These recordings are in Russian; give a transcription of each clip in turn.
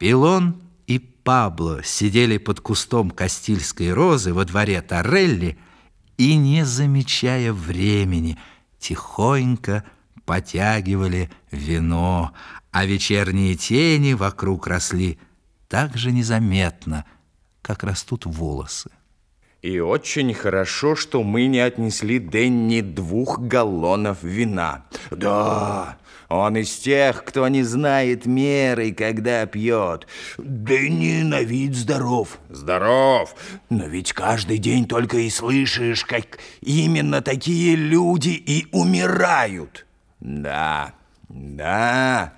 Пилон и Пабло сидели под кустом Кастильской розы во дворе Торелли и, не замечая времени, тихонько потягивали вино, а вечерние тени вокруг росли так же незаметно, как растут волосы. И очень хорошо, что мы не отнесли Денни двух галлонов вина. Да, он из тех, кто не знает меры, когда пьет. Денни на вид здоров. Здоров. Но ведь каждый день только и слышишь, как именно такие люди и умирают. Да, да.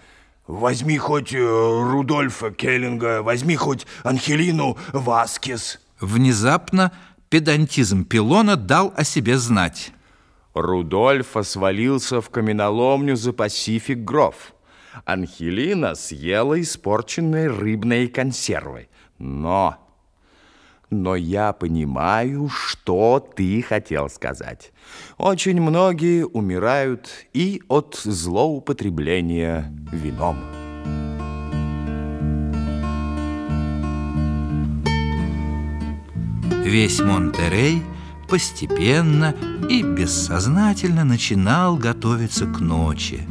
Возьми хоть э, Рудольфа Келлинга, возьми хоть Анхелину Васкес. Внезапно педантизм Пилона дал о себе знать. Рудольфа свалился в каменоломню за Пасифик Гров. Анхелина съела испорченные рыбные консервы. Но... Но я понимаю, что ты хотел сказать. Очень многие умирают и от злоупотребления вином. Весь Монтерей постепенно и бессознательно начинал готовиться к ночи.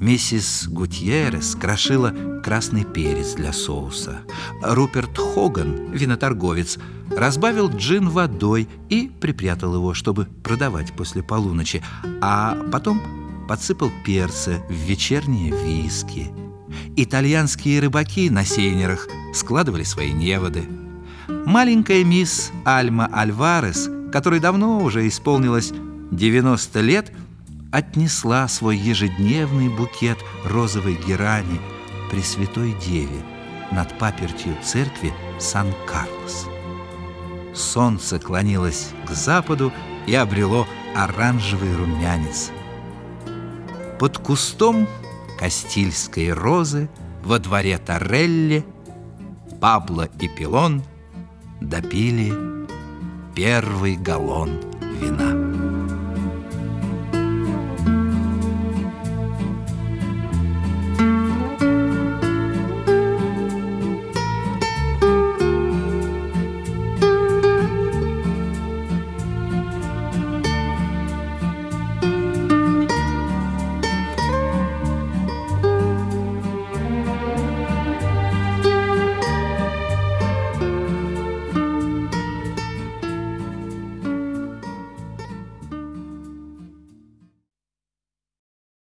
Миссис Гутьеррес крошила красный перец для соуса. Руперт Хоган, виноторговец, разбавил джин водой и припрятал его, чтобы продавать после полуночи, а потом подсыпал перца в вечерние виски. Итальянские рыбаки на сейнерах складывали свои неводы – Маленькая мисс Альма Альварес, которой давно уже исполнилось 90 лет, отнесла свой ежедневный букет розовой герани Пресвятой Деве над папертью церкви Сан-Карлос. Солнце клонилось к западу и обрело оранжевый румянец. Под кустом Кастильской розы во дворе Торелли Пабло и Пилон допили первый галлон вина.